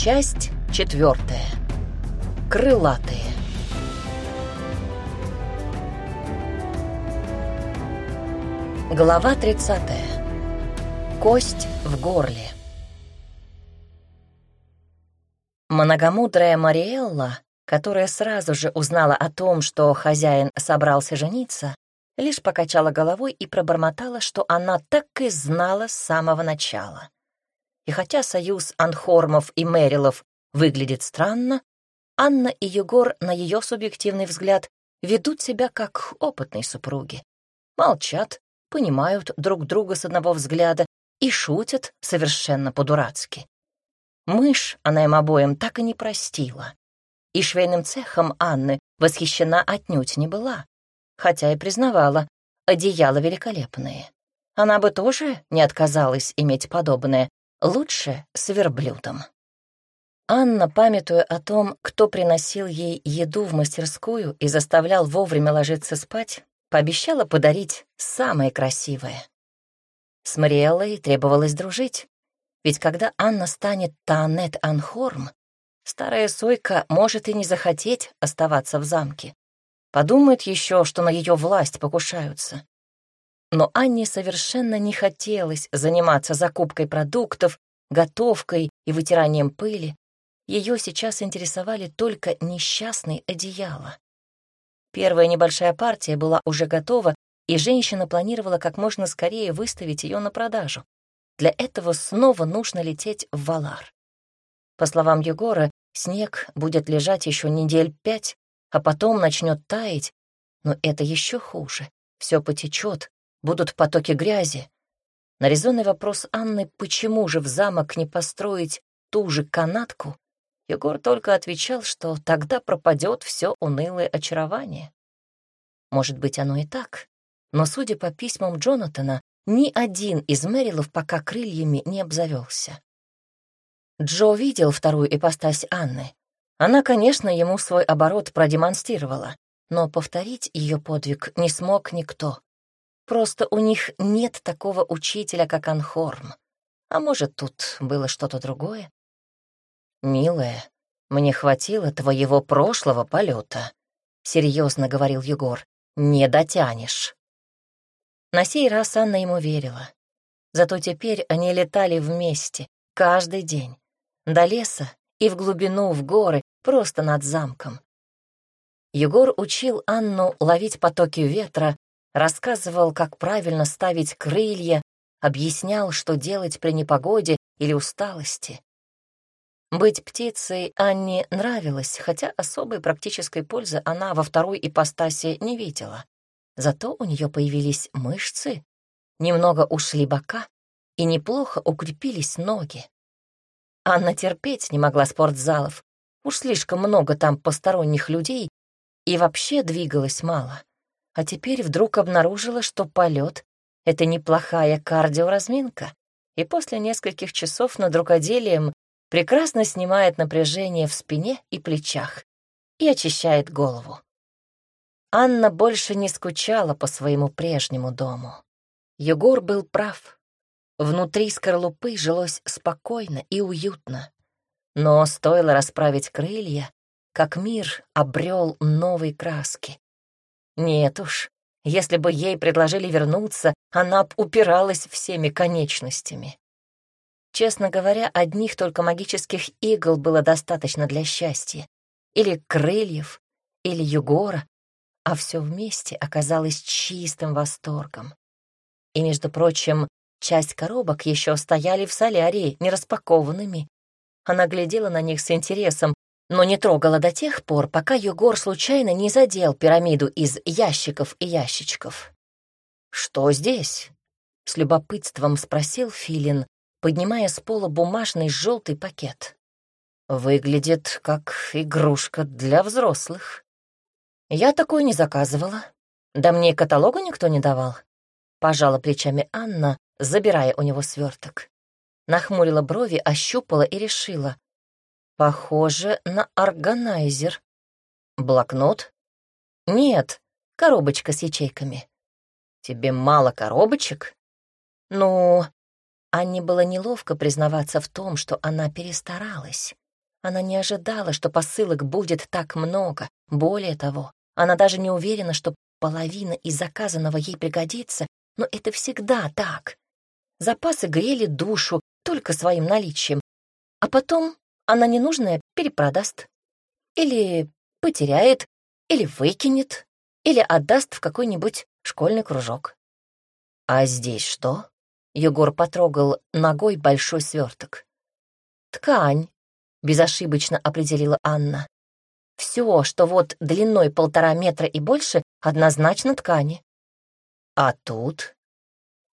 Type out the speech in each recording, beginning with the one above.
Часть четвертая. Крылатые. Глава 30. Кость в горле. Многомудрая Мариэлла, которая сразу же узнала о том, что хозяин собрался жениться, лишь покачала головой и пробормотала, что она так и знала с самого начала. И хотя союз Анхормов и Мэрилов выглядит странно, Анна и Егор, на ее субъективный взгляд, ведут себя как опытные супруги. Молчат, понимают друг друга с одного взгляда и шутят совершенно по-дурацки. Мышь она им обоим так и не простила. И швейным цехом Анны восхищена отнюдь не была, хотя и признавала, одеяла великолепные. Она бы тоже не отказалась иметь подобное, Лучше с верблюдом. Анна, памятуя о том, кто приносил ей еду в мастерскую и заставлял вовремя ложиться спать, пообещала подарить самое красивое. С Мариэллой требовалось дружить, ведь когда Анна станет Таанет Анхорм, старая сойка может и не захотеть оставаться в замке. Подумает еще, что на ее власть покушаются. Но Анне совершенно не хотелось заниматься закупкой продуктов, готовкой и вытиранием пыли. Ее сейчас интересовали только несчастные одеяла. Первая небольшая партия была уже готова, и женщина планировала как можно скорее выставить ее на продажу. Для этого снова нужно лететь в Валар. По словам Егора, снег будет лежать еще недель пять, а потом начнет таять, но это еще хуже. Все потечет, будут потоки грязи. На резонный вопрос Анны, почему же в замок не построить ту же канатку, Егор только отвечал, что тогда пропадет все унылое очарование. Может быть, оно и так, но, судя по письмам Джонатана, ни один из Мэрилов пока крыльями не обзавелся. Джо видел вторую ипостась Анны. Она, конечно, ему свой оборот продемонстрировала, но повторить ее подвиг не смог никто. Просто у них нет такого учителя, как Анхорм. А может, тут было что-то другое? «Милая, мне хватило твоего прошлого полета», — серьезно говорил Егор. «Не дотянешь». На сей раз Анна ему верила. Зато теперь они летали вместе, каждый день, до леса и в глубину, в горы, просто над замком. Егор учил Анну ловить потоки ветра рассказывал, как правильно ставить крылья, объяснял, что делать при непогоде или усталости. Быть птицей Анне нравилось, хотя особой практической пользы она во второй ипостаси не видела. Зато у нее появились мышцы, немного ушли бока и неплохо укрепились ноги. Анна терпеть не могла спортзалов, уж слишком много там посторонних людей и вообще двигалась мало а теперь вдруг обнаружила, что полет — это неплохая кардиоразминка, и после нескольких часов над рукоделием прекрасно снимает напряжение в спине и плечах и очищает голову. Анна больше не скучала по своему прежнему дому. Егор был прав. Внутри скорлупы жилось спокойно и уютно. Но стоило расправить крылья, как мир обрел новые краски. Нет уж, если бы ей предложили вернуться, она б упиралась всеми конечностями. Честно говоря, одних только магических игл было достаточно для счастья. Или крыльев, или Югора, а все вместе оказалось чистым восторгом. И, между прочим, часть коробок еще стояли в солярии, нераспакованными. Она глядела на них с интересом, но не трогала до тех пор, пока Егор случайно не задел пирамиду из ящиков и ящичков. «Что здесь?» — с любопытством спросил Филин, поднимая с пола бумажный желтый пакет. «Выглядит как игрушка для взрослых». «Я такой не заказывала. Да мне каталога никто не давал», — пожала плечами Анна, забирая у него сверток. Нахмурила брови, ощупала и решила. Похоже на органайзер. Блокнот? Нет, коробочка с ячейками. Тебе мало коробочек? Ну, Анне было неловко признаваться в том, что она перестаралась. Она не ожидала, что посылок будет так много. Более того, она даже не уверена, что половина из заказанного ей пригодится, но это всегда так. Запасы грели душу только своим наличием, а потом она ненужное перепродаст. Или потеряет, или выкинет, или отдаст в какой-нибудь школьный кружок. «А здесь что?» — Егор потрогал ногой большой сверток. «Ткань», — безошибочно определила Анна. «Все, что вот длиной полтора метра и больше, однозначно ткани». «А тут?»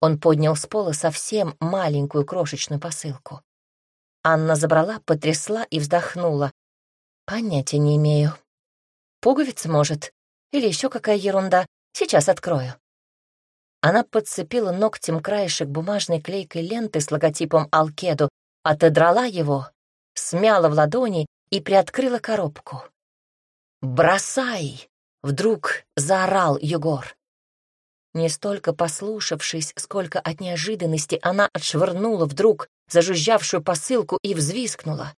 Он поднял с пола совсем маленькую крошечную посылку. Анна забрала, потрясла и вздохнула. «Понятия не имею. Пуговица, может? Или еще какая ерунда? Сейчас открою». Она подцепила ногтем краешек бумажной клейкой ленты с логотипом «Алкеду», отодрала его, смяла в ладони и приоткрыла коробку. «Бросай!» — вдруг заорал Егор. Не столько послушавшись, сколько от неожиданности она отшвырнула вдруг зажужжавшую посылку и взвискнула.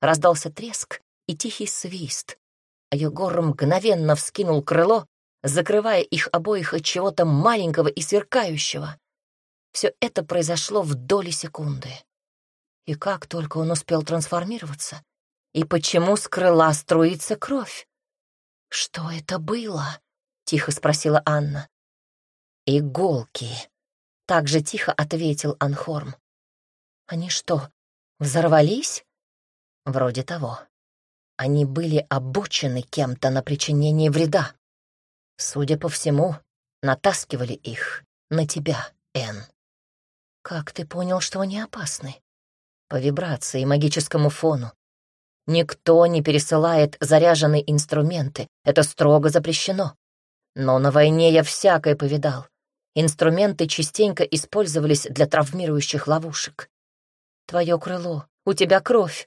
Раздался треск и тихий свист, а Егор мгновенно вскинул крыло, закрывая их обоих от чего-то маленького и сверкающего. Все это произошло в доли секунды. И как только он успел трансформироваться? И почему с крыла струится кровь? «Что это было?» — тихо спросила Анна. «Иголки», — так же тихо ответил Анхорм. «Они что, взорвались?» «Вроде того. Они были обучены кем-то на причинение вреда. Судя по всему, натаскивали их на тебя, Энн. Как ты понял, что они опасны? По вибрации и магическому фону. Никто не пересылает заряженные инструменты, это строго запрещено. Но на войне я всякое повидал. Инструменты частенько использовались для травмирующих ловушек. Твое крыло, у тебя кровь.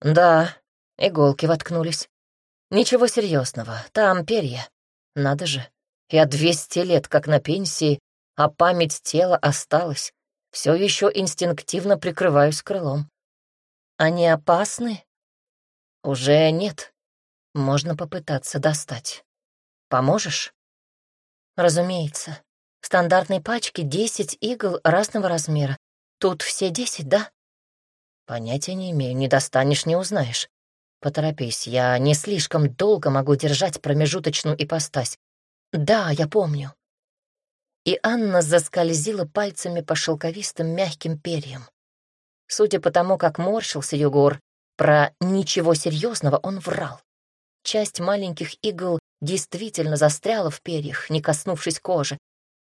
Да, иголки воткнулись. Ничего серьезного, там перья. Надо же, я двести лет как на пенсии, а память тела осталась. Все еще инстинктивно прикрываюсь крылом. Они опасны? Уже нет. Можно попытаться достать. Поможешь? Разумеется. В стандартной пачке 10 игл разного размера. Тут все 10, да? Понятия не имею, не достанешь, не узнаешь. Поторопись, я не слишком долго могу держать промежуточную ипостась. Да, я помню. И Анна заскользила пальцами по шелковистым мягким перьям. Судя по тому, как морщился Югор, про ничего серьезного он врал. Часть маленьких игл действительно застряла в перьях, не коснувшись кожи,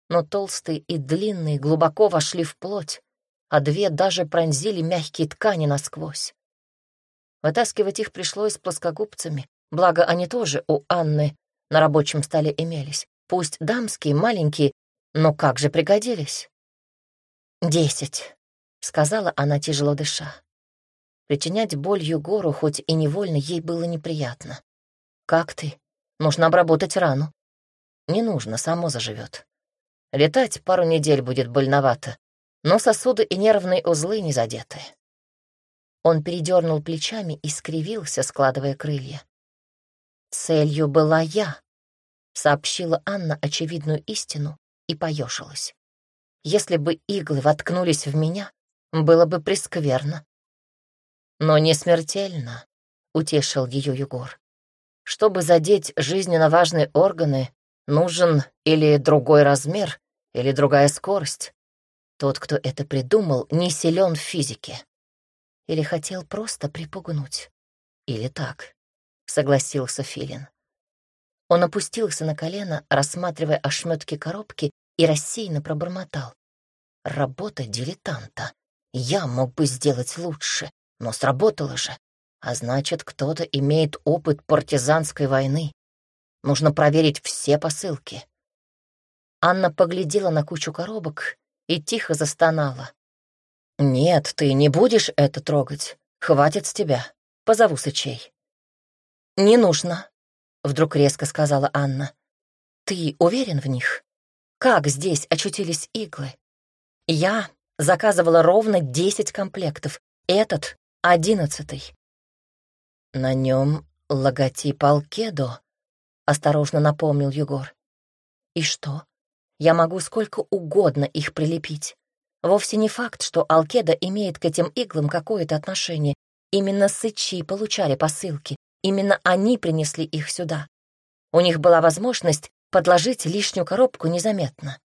но толстые и длинные глубоко вошли в плоть, а две даже пронзили мягкие ткани насквозь. Вытаскивать их пришлось плоскогубцами, благо они тоже у Анны на рабочем столе имелись. Пусть дамские, маленькие, но как же пригодились. «Десять», — сказала она, тяжело дыша. Причинять боль Югору хоть и невольно ей было неприятно. «Как ты? Нужно обработать рану». «Не нужно, само заживет. Летать пару недель будет больновато, но сосуды и нервные узлы не задеты. Он передернул плечами и скривился, складывая крылья. «Целью была я», — сообщила Анна очевидную истину и поежилась. «Если бы иглы воткнулись в меня, было бы прескверно». «Но не смертельно», — утешил ее Егор. «Чтобы задеть жизненно важные органы, Нужен или другой размер, или другая скорость. Тот, кто это придумал, не силен в физике. Или хотел просто припугнуть. Или так, согласился Филин. Он опустился на колено, рассматривая ошметки коробки, и рассеянно пробормотал. Работа дилетанта. Я мог бы сделать лучше, но сработало же. А значит, кто-то имеет опыт партизанской войны. Нужно проверить все посылки. Анна поглядела на кучу коробок и тихо застонала. «Нет, ты не будешь это трогать. Хватит с тебя. Позову сычей». «Не нужно», — вдруг резко сказала Анна. «Ты уверен в них? Как здесь очутились иглы? Я заказывала ровно десять комплектов, этот — одиннадцатый. На нем логотип Алкедо, осторожно напомнил Егор. И что? Я могу сколько угодно их прилепить. Вовсе не факт, что Алкеда имеет к этим иглам какое-то отношение. Именно сычи получали посылки. Именно они принесли их сюда. У них была возможность подложить лишнюю коробку незаметно.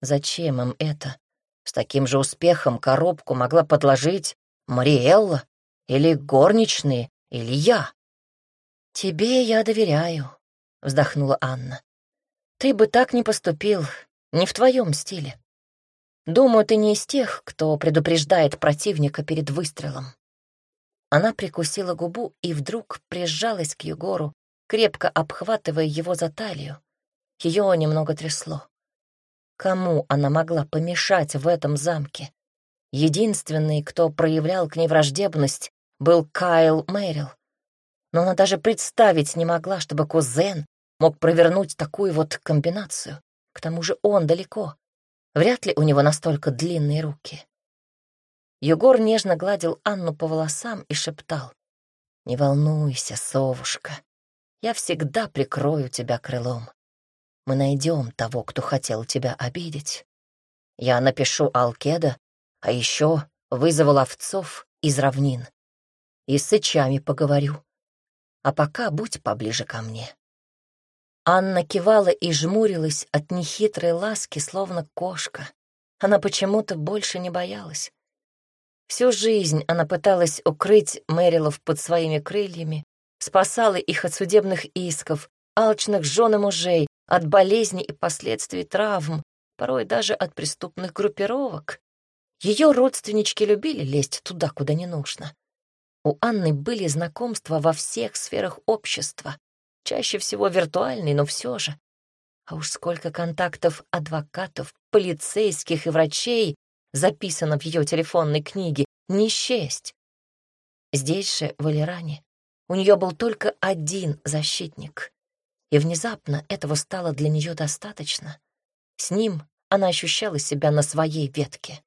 Зачем им это? С таким же успехом коробку могла подложить Мариэлла или горничные, или я. «Тебе я доверяю», — вздохнула Анна. «Ты бы так не поступил, не в твоем стиле. Думаю, ты не из тех, кто предупреждает противника перед выстрелом». Она прикусила губу и вдруг прижалась к Егору, крепко обхватывая его за талию. Ее немного трясло. Кому она могла помешать в этом замке? Единственный, кто проявлял к ней враждебность, был Кайл Мэрил. Но она даже представить не могла, чтобы кузен мог провернуть такую вот комбинацию. К тому же он далеко. Вряд ли у него настолько длинные руки. Егор нежно гладил Анну по волосам и шептал. «Не волнуйся, совушка, я всегда прикрою тебя крылом. Мы найдем того, кто хотел тебя обидеть. Я напишу Алкеда, а еще вызову ловцов из равнин. И с сычами поговорю. А пока будь поближе ко мне. Анна кивала и жмурилась от нехитрой ласки, словно кошка. Она почему-то больше не боялась. Всю жизнь она пыталась укрыть Мэрилов под своими крыльями, спасала их от судебных исков, алчных жен и мужей, от болезней и последствий травм, порой даже от преступных группировок. Ее родственнички любили лезть туда, куда не нужно. У Анны были знакомства во всех сферах общества, чаще всего виртуальные, но все же. А уж сколько контактов адвокатов, полицейских и врачей записано в ее телефонной книге, не счесть. Здесь же, в Элиране, у нее был только один защитник. И внезапно этого стало для нее достаточно. С ним она ощущала себя на своей ветке.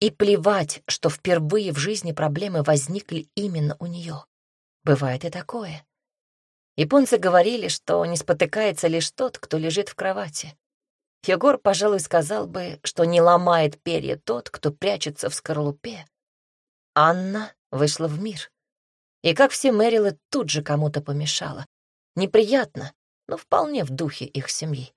И плевать, что впервые в жизни проблемы возникли именно у нее. Бывает и такое. Японцы говорили, что не спотыкается лишь тот, кто лежит в кровати. Егор, пожалуй, сказал бы, что не ломает перья тот, кто прячется в скорлупе. Анна вышла в мир. И, как все Мэрилы, тут же кому-то помешала. Неприятно, но вполне в духе их семьи.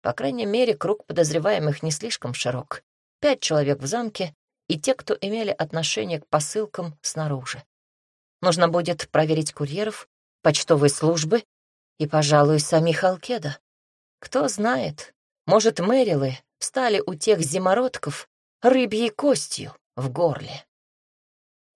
По крайней мере, круг подозреваемых не слишком широк. Пять человек в замке и те, кто имели отношение к посылкам снаружи. Нужно будет проверить курьеров, почтовые службы и, пожалуй, самих Алкеда. Кто знает, может, Мэрилы стали у тех зимородков рыбьей костью в горле.